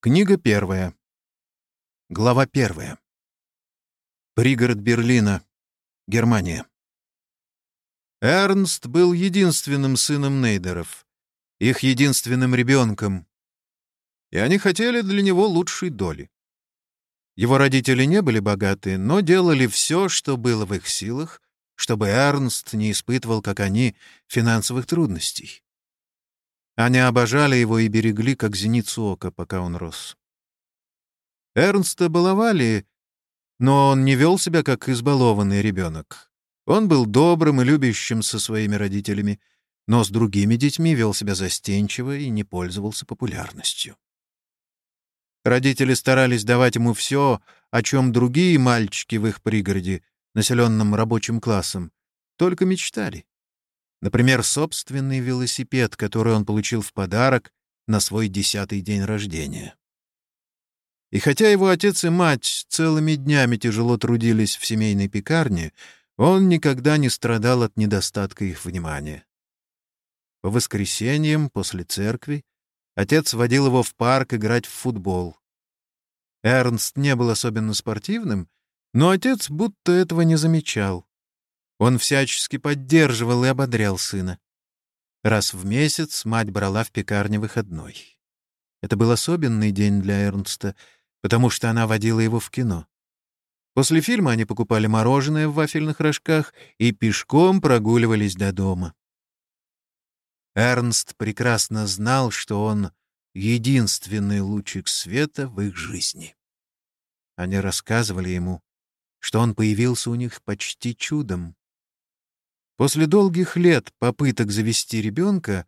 Книга первая. Глава первая. Пригород Берлина, Германия. Эрнст был единственным сыном Нейдеров, их единственным ребенком, и они хотели для него лучшей доли. Его родители не были богаты, но делали все, что было в их силах, чтобы Эрнст не испытывал, как они, финансовых трудностей. Они обожали его и берегли, как зеницу ока, пока он рос. Эрнста баловали, но он не вел себя, как избалованный ребенок. Он был добрым и любящим со своими родителями, но с другими детьми вел себя застенчиво и не пользовался популярностью. Родители старались давать ему все, о чем другие мальчики в их пригороде, населенном рабочим классом, только мечтали. Например, собственный велосипед, который он получил в подарок на свой десятый день рождения. И хотя его отец и мать целыми днями тяжело трудились в семейной пекарне, он никогда не страдал от недостатка их внимания. По воскресеньям после церкви отец водил его в парк играть в футбол. Эрнст не был особенно спортивным, но отец будто этого не замечал. Он всячески поддерживал и ободрял сына. Раз в месяц мать брала в пекарне выходной. Это был особенный день для Эрнста, потому что она водила его в кино. После фильма они покупали мороженое в вафельных рожках и пешком прогуливались до дома. Эрнст прекрасно знал, что он — единственный лучик света в их жизни. Они рассказывали ему, что он появился у них почти чудом. После долгих лет попыток завести ребенка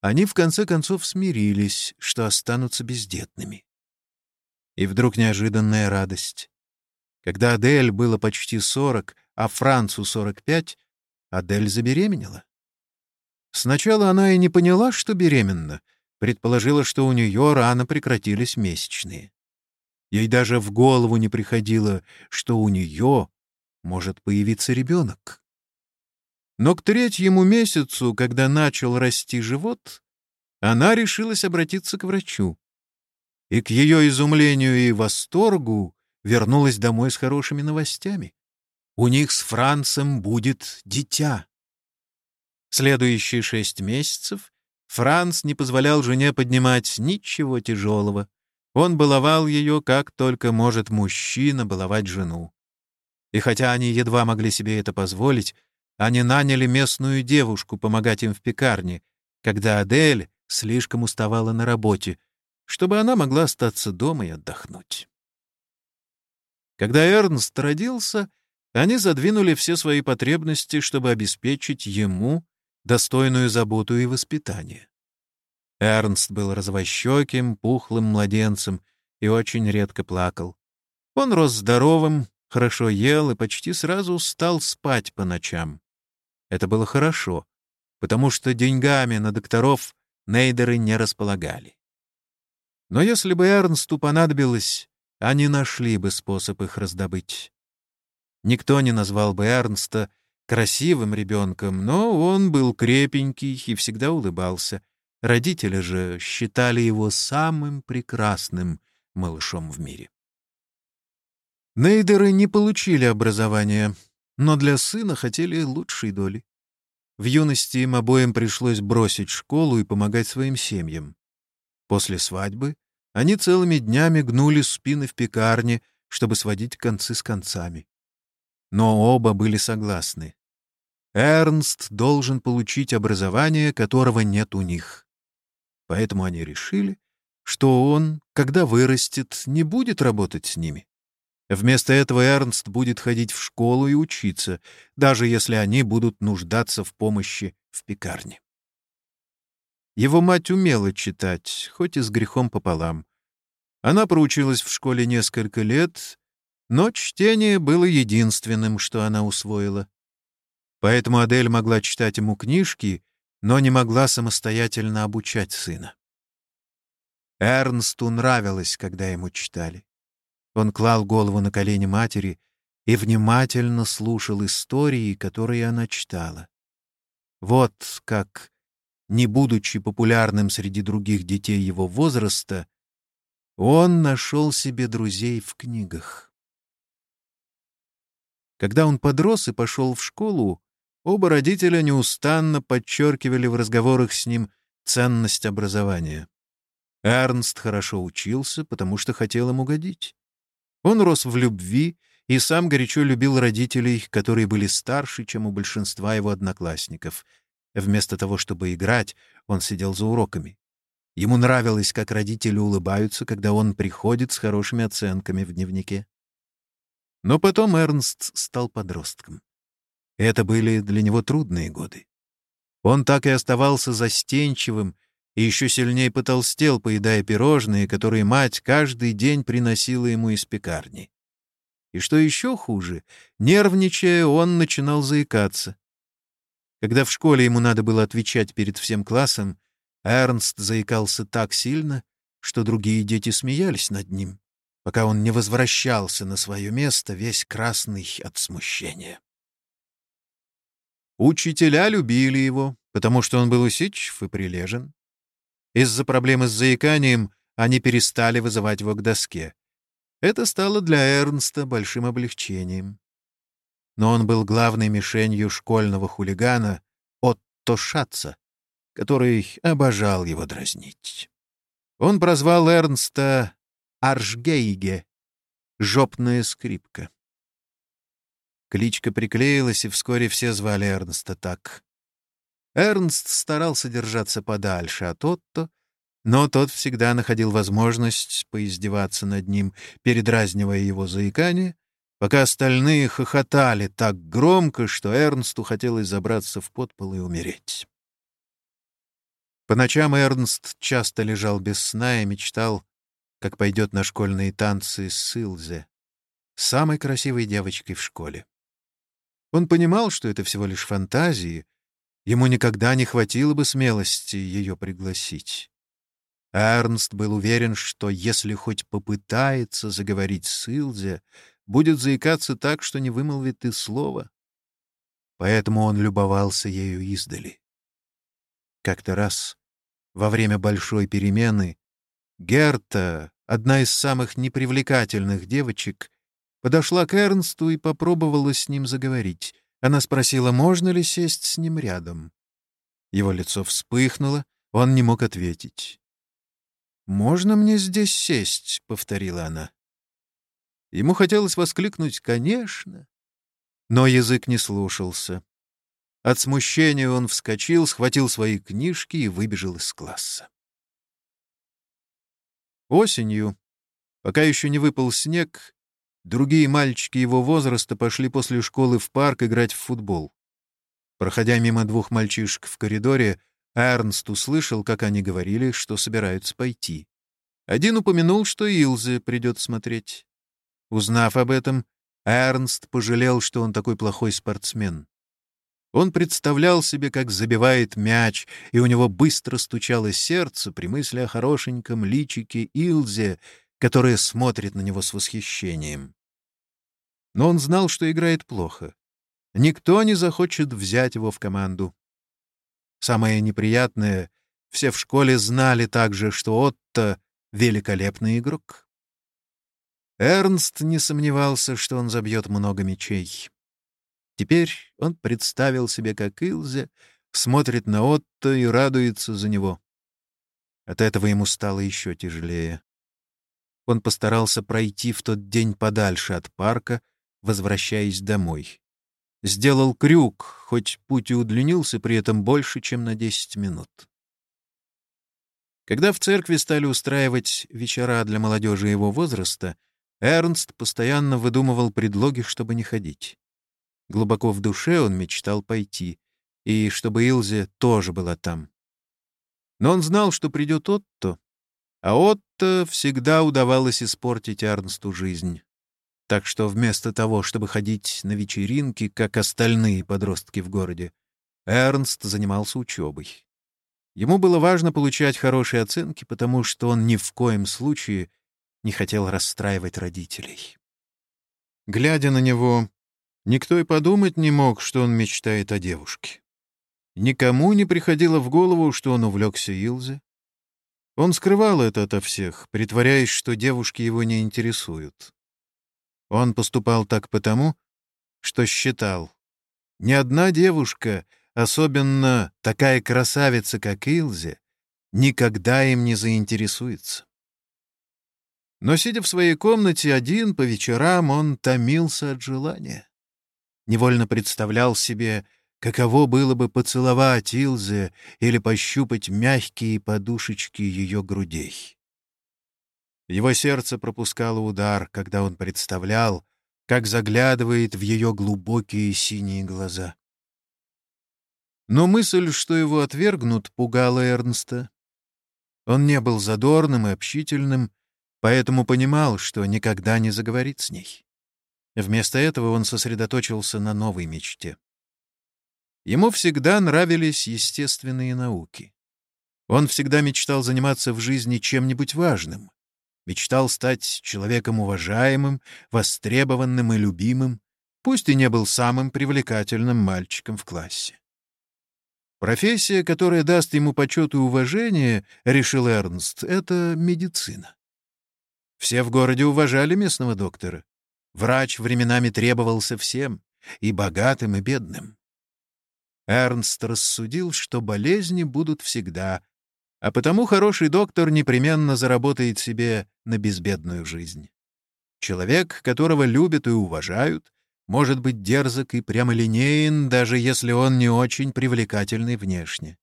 они в конце концов смирились, что останутся бездетными. И вдруг неожиданная радость. Когда Адель было почти сорок, а Францу сорок пять, Адель забеременела. Сначала она и не поняла, что беременна, предположила, что у нее рано прекратились месячные. Ей даже в голову не приходило, что у нее может появиться ребенок. Но к третьему месяцу, когда начал расти живот, она решилась обратиться к врачу. И к ее изумлению и восторгу вернулась домой с хорошими новостями. У них с Францем будет дитя. Следующие шесть месяцев Франц не позволял жене поднимать ничего тяжелого. Он баловал ее, как только может мужчина баловать жену. И хотя они едва могли себе это позволить, они наняли местную девушку помогать им в пекарне, когда Адель слишком уставала на работе, чтобы она могла остаться дома и отдохнуть. Когда Эрнст родился, они задвинули все свои потребности, чтобы обеспечить ему достойную заботу и воспитание. Эрнст был развощеким, пухлым младенцем и очень редко плакал. Он рос здоровым, хорошо ел и почти сразу стал спать по ночам. Это было хорошо, потому что деньгами на докторов Нейдеры не располагали. Но если бы Эрнсту понадобилось, они нашли бы способ их раздобыть. Никто не назвал бы Эрнста красивым ребенком, но он был крепенький и всегда улыбался. Родители же считали его самым прекрасным малышом в мире. Нейдеры не получили образования, но для сына хотели лучшей доли. В юности им обоим пришлось бросить школу и помогать своим семьям. После свадьбы они целыми днями гнули спины в пекарне, чтобы сводить концы с концами. Но оба были согласны. Эрнст должен получить образование, которого нет у них. Поэтому они решили, что он, когда вырастет, не будет работать с ними. Вместо этого Эрнст будет ходить в школу и учиться, даже если они будут нуждаться в помощи в пекарне. Его мать умела читать, хоть и с грехом пополам. Она проучилась в школе несколько лет, но чтение было единственным, что она усвоила. Поэтому Адель могла читать ему книжки, но не могла самостоятельно обучать сына. Эрнсту нравилось, когда ему читали. Он клал голову на колени матери и внимательно слушал истории, которые она читала. Вот как, не будучи популярным среди других детей его возраста, Он нашел себе друзей в книгах. Когда он подрос и пошел в школу, оба родителя неустанно подчеркивали в разговорах с ним ценность образования. Эрнст хорошо учился, потому что хотел им угодить. Он рос в любви и сам горячо любил родителей, которые были старше, чем у большинства его одноклассников. Вместо того, чтобы играть, он сидел за уроками. Ему нравилось, как родители улыбаются, когда он приходит с хорошими оценками в дневнике. Но потом Эрнст стал подростком. Это были для него трудные годы. Он так и оставался застенчивым и еще сильнее потолстел, поедая пирожные, которые мать каждый день приносила ему из пекарни. И что еще хуже, нервничая, он начинал заикаться. Когда в школе ему надо было отвечать перед всем классом, Эрнст заикался так сильно, что другие дети смеялись над ним, пока он не возвращался на свое место, весь красный от смущения. Учителя любили его, потому что он был усидчив и прилежен. Из-за проблемы с заиканием они перестали вызывать его к доске. Это стало для Эрнста большим облегчением. Но он был главной мишенью школьного хулигана Отто Шатца, который обожал его дразнить. Он прозвал Эрнста Arschgeige — «жопная скрипка». Кличка приклеилась, и вскоре все звали Эрнста так. Эрнст старался держаться подальше от Отто, но тот всегда находил возможность поиздеваться над ним, передразнивая его заикание, пока остальные хохотали так громко, что Эрнсту хотелось забраться в подпол и умереть. По ночам Эрнст часто лежал без сна и мечтал, как пойдет на школьные танцы с Силзе, самой красивой девочкой в школе. Он понимал, что это всего лишь фантазии, ему никогда не хватило бы смелости ее пригласить. Эрнст был уверен, что если хоть попытается заговорить с Илзе, будет заикаться так, что не вымолвит и слова. Поэтому он любовался ею издали. Как-то раз во время большой перемены Герта, одна из самых непривлекательных девочек, подошла к Эрнсту и попробовала с ним заговорить. Она спросила, можно ли сесть с ним рядом. Его лицо вспыхнуло, он не мог ответить. «Можно мне здесь сесть?» — повторила она. Ему хотелось воскликнуть «конечно», но язык не слушался. От смущения он вскочил, схватил свои книжки и выбежал из класса. Осенью, пока еще не выпал снег, другие мальчики его возраста пошли после школы в парк играть в футбол. Проходя мимо двух мальчишек в коридоре, Эрнст услышал, как они говорили, что собираются пойти. Один упомянул, что Илзе придет смотреть. Узнав об этом, Эрнст пожалел, что он такой плохой спортсмен. Он представлял себе, как забивает мяч, и у него быстро стучало сердце при мысли о хорошеньком личике Илзе, которая смотрит на него с восхищением. Но он знал, что играет плохо. Никто не захочет взять его в команду. Самое неприятное — все в школе знали также, что Отто — великолепный игрок. Эрнст не сомневался, что он забьет много мячей. Теперь он представил себе, как Илзе смотрит на Отто и радуется за него. От этого ему стало еще тяжелее. Он постарался пройти в тот день подальше от парка, возвращаясь домой. Сделал крюк, хоть путь и удлинился при этом больше, чем на десять минут. Когда в церкви стали устраивать вечера для молодежи его возраста, Эрнст постоянно выдумывал предлоги, чтобы не ходить. Глубоко в душе он мечтал пойти, и чтобы Илзе тоже была там. Но он знал, что придет Отто, а Отто всегда удавалось испортить Арнсту жизнь. Так что вместо того, чтобы ходить на вечеринки, как остальные подростки в городе, Эрнст занимался учебой. Ему было важно получать хорошие оценки, потому что он ни в коем случае не хотел расстраивать родителей. Глядя на него, Никто и подумать не мог, что он мечтает о девушке. Никому не приходило в голову, что он увлекся Илзе. Он скрывал это ото всех, притворяясь, что девушки его не интересуют. Он поступал так потому, что считал, ни одна девушка, особенно такая красавица, как Илзе, никогда им не заинтересуется. Но, сидя в своей комнате один, по вечерам он томился от желания. Невольно представлял себе, каково было бы поцеловать Илзе или пощупать мягкие подушечки ее грудей. Его сердце пропускало удар, когда он представлял, как заглядывает в ее глубокие синие глаза. Но мысль, что его отвергнут, пугала Эрнста. Он не был задорным и общительным, поэтому понимал, что никогда не заговорит с ней. Вместо этого он сосредоточился на новой мечте. Ему всегда нравились естественные науки. Он всегда мечтал заниматься в жизни чем-нибудь важным, мечтал стать человеком уважаемым, востребованным и любимым, пусть и не был самым привлекательным мальчиком в классе. Профессия, которая даст ему почет и уважение, решил Эрнст, — это медицина. Все в городе уважали местного доктора. Врач временами требовался всем, и богатым, и бедным. Эрнст рассудил, что болезни будут всегда, а потому хороший доктор непременно заработает себе на безбедную жизнь. Человек, которого любят и уважают, может быть дерзок и прямолинеен, даже если он не очень привлекательный внешне.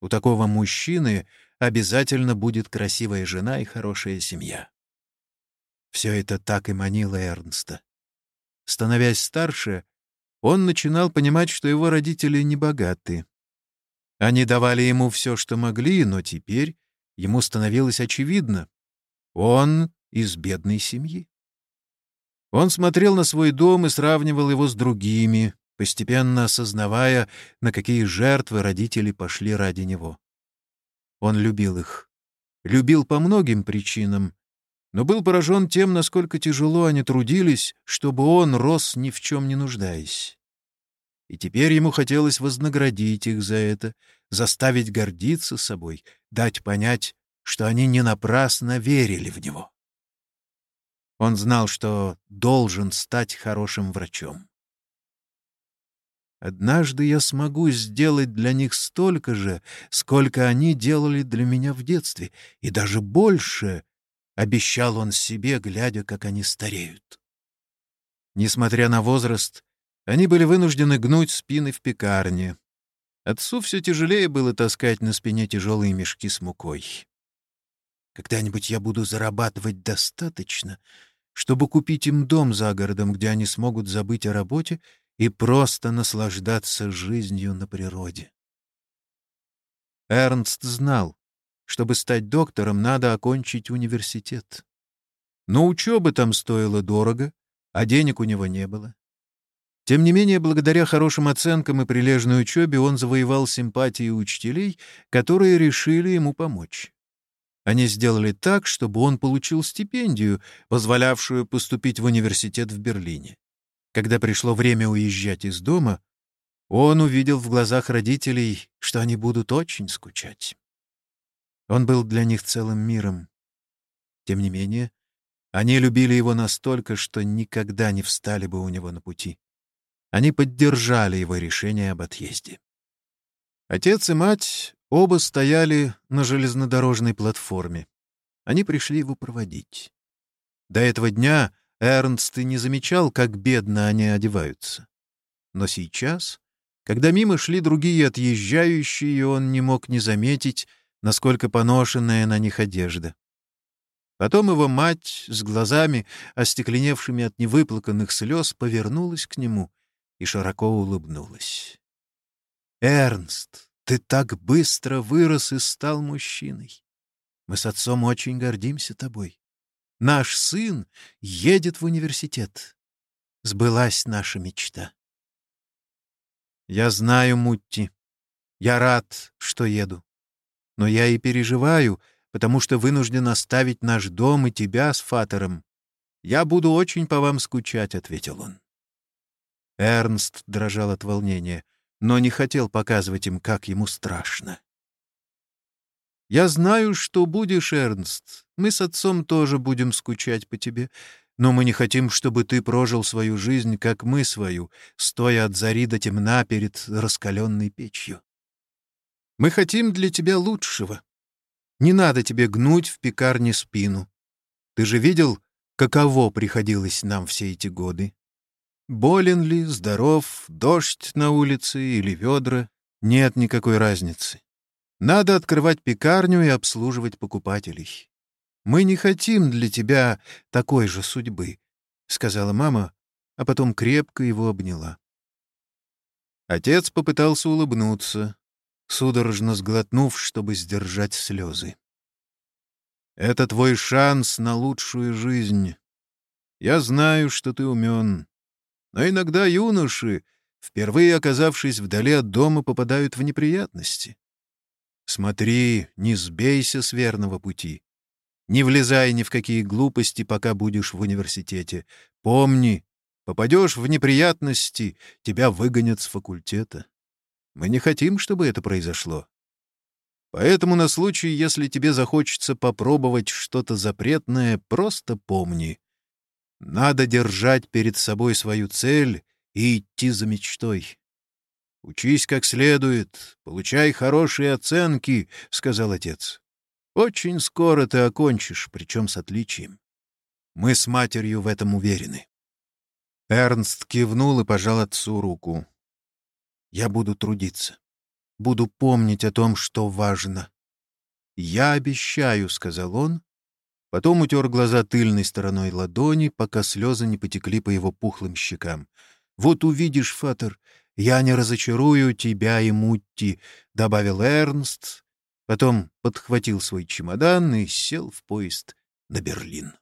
У такого мужчины обязательно будет красивая жена и хорошая семья. Все это так и манило Эрнста. Становясь старше, он начинал понимать, что его родители не богаты. Они давали ему все, что могли, но теперь ему становилось очевидно. Он из бедной семьи. Он смотрел на свой дом и сравнивал его с другими, постепенно осознавая, на какие жертвы родители пошли ради него. Он любил их. Любил по многим причинам, но был поражен тем, насколько тяжело они трудились, чтобы он рос ни в чем не нуждаясь. И теперь ему хотелось вознаградить их за это, заставить гордиться собой, дать понять, что они не напрасно верили в него. Он знал, что должен стать хорошим врачом. Однажды я смогу сделать для них столько же, сколько они делали для меня в детстве, и даже больше, — обещал он себе, глядя, как они стареют. Несмотря на возраст, они были вынуждены гнуть спины в пекарне. Отцу все тяжелее было таскать на спине тяжелые мешки с мукой. «Когда-нибудь я буду зарабатывать достаточно, чтобы купить им дом за городом, где они смогут забыть о работе и просто наслаждаться жизнью на природе». Эрнст знал, чтобы стать доктором, надо окончить университет. Но учеба там стоила дорого, а денег у него не было. Тем не менее, благодаря хорошим оценкам и прилежной учебе он завоевал симпатии учителей, которые решили ему помочь. Они сделали так, чтобы он получил стипендию, позволявшую поступить в университет в Берлине. Когда пришло время уезжать из дома, он увидел в глазах родителей, что они будут очень скучать. Он был для них целым миром. Тем не менее, они любили его настолько, что никогда не встали бы у него на пути. Они поддержали его решение об отъезде. Отец и мать оба стояли на железнодорожной платформе. Они пришли его проводить. До этого дня Эрнст и не замечал, как бедно они одеваются. Но сейчас, когда мимо шли другие отъезжающие, он не мог не заметить, насколько поношенная на них одежда. Потом его мать с глазами, остекленевшими от невыплаканных слез, повернулась к нему и широко улыбнулась. «Эрнст, ты так быстро вырос и стал мужчиной. Мы с отцом очень гордимся тобой. Наш сын едет в университет. Сбылась наша мечта». «Я знаю, Мутти. Я рад, что еду. Но я и переживаю, потому что вынужден оставить наш дом и тебя с Фатером. Я буду очень по вам скучать», — ответил он. Эрнст дрожал от волнения, но не хотел показывать им, как ему страшно. Я знаю, что будешь, Эрнст. Мы с отцом тоже будем скучать по тебе. Но мы не хотим, чтобы ты прожил свою жизнь, как мы свою, стоя от зари до темна перед раскаленной печью. Мы хотим для тебя лучшего. Не надо тебе гнуть в пекарне спину. Ты же видел, каково приходилось нам все эти годы? Болен ли, здоров, дождь на улице или ведра, нет никакой разницы. Надо открывать пекарню и обслуживать покупателей. Мы не хотим для тебя такой же судьбы, — сказала мама, а потом крепко его обняла. Отец попытался улыбнуться, судорожно сглотнув, чтобы сдержать слезы. «Это твой шанс на лучшую жизнь. Я знаю, что ты умен. Но иногда юноши, впервые оказавшись вдали от дома, попадают в неприятности. Смотри, не сбейся с верного пути. Не влезай ни в какие глупости, пока будешь в университете. Помни, попадешь в неприятности, тебя выгонят с факультета. Мы не хотим, чтобы это произошло. Поэтому на случай, если тебе захочется попробовать что-то запретное, просто помни. Надо держать перед собой свою цель и идти за мечтой. «Учись как следует, получай хорошие оценки», — сказал отец. «Очень скоро ты окончишь, причем с отличием. Мы с матерью в этом уверены». Эрнст кивнул и пожал отцу руку. Я буду трудиться. Буду помнить о том, что важно. «Я обещаю», — сказал он. Потом утер глаза тыльной стороной ладони, пока слезы не потекли по его пухлым щекам. «Вот увидишь, Фатер, я не разочарую тебя и Мутти», — добавил Эрнст. Потом подхватил свой чемодан и сел в поезд на Берлин.